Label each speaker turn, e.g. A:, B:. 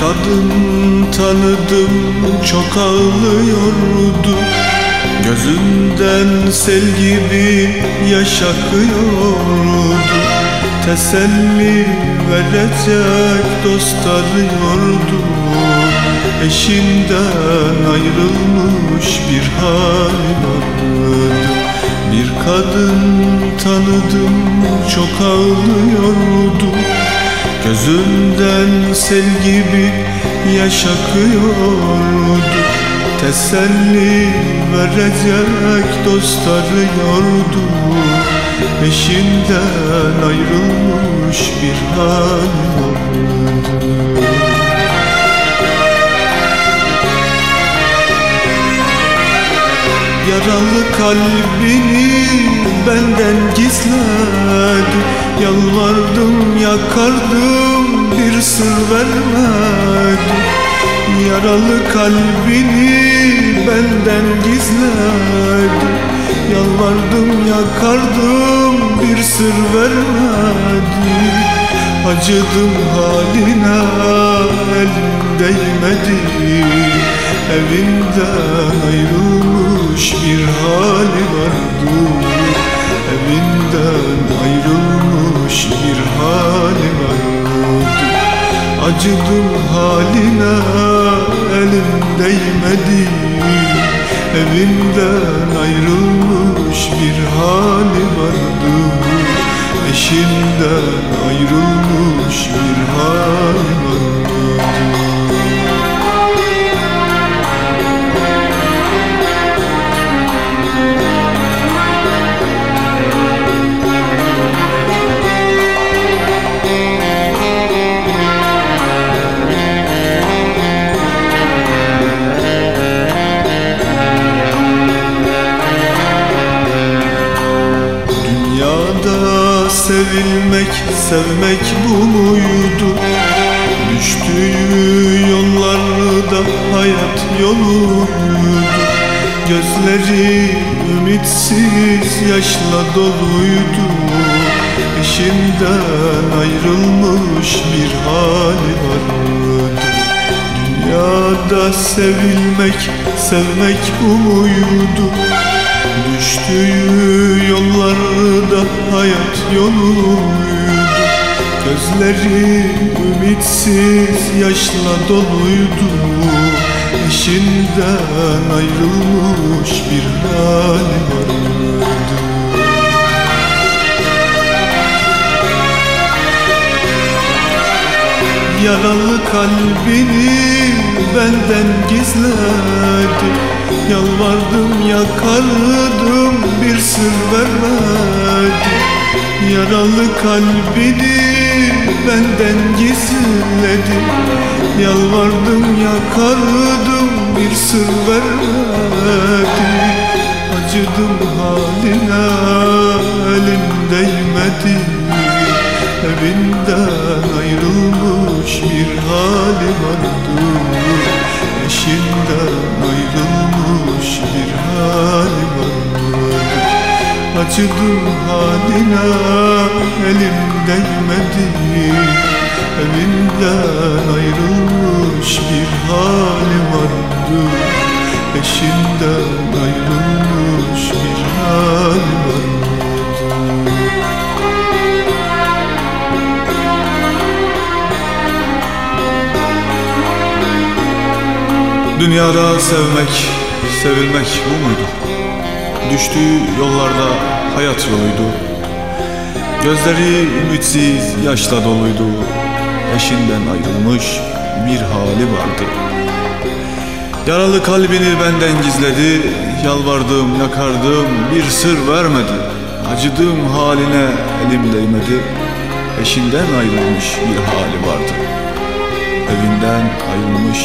A: kadın tanıdım çok ağlıyordu. Gözünden sel gibi yaş akıyordu Teselli verecek dost arıyordu. Eşinden ayrılmış bir hal vardı Bir kadın tanıdım çok ağlıyordu Gözünden sel gibi yaş akıyordu Teselli verecek dost arıyordu Eşinden ayrılmış bir hal vardı Yaralı kalbini benden gizledi Yalvardım yakardım bir sır vermedi Yaralı kalbini benden gizledi Yalvardım yakardım bir sır vermedi Acıdım haline elim değmedi. Evinden ayrılmış bir hali vardı. Evinden ayrılmış bir hali vardı. Acıdım haline elim değmedi. Evinden ayrılmış bir hali vardı Eşinden ayrılmış bir hali sevilmek, sevmek bu muydu? Düştüğü yollarda hayat yoluydu Gözleri ümitsiz yaşla doluydu Eşinden ayrılmış bir hali vardı Dünyada sevilmek, sevmek bu muydu? Düştüğü yollarda hayat yoluydu Gözleri ümitsiz yaşla doluydu. Eşinden ayrılmış bir hali vardı Yaralı kalbini benden gizledi. Yalvardım yakardım Yaralı kalbini benden gizledi. Yalvardım yakardım bir sır vermedi. Acıdım haline elim değmedi. Evinden ayrılmış bir hali vardı Eşinden ayrılmış bir hali vardı Acıdım haline elim değmedi. Evinden ayrılmış bir hali vardı. Eşinden ayrılmış bir hali vardı.
B: Dünyada sevmek, sevilmek bu muydu? Düştüğü yollarda hayat yoluydu. Gözleri ümitsiz yaşla doluydu. Eşinden ayrılmış bir hali vardı. Yaralı kalbini benden gizledi. Yalvardım yakardım bir sır vermedi. Acıdığım haline elim değmedi. Eşinden ayrılmış bir hali vardı. Evinden ayrılmış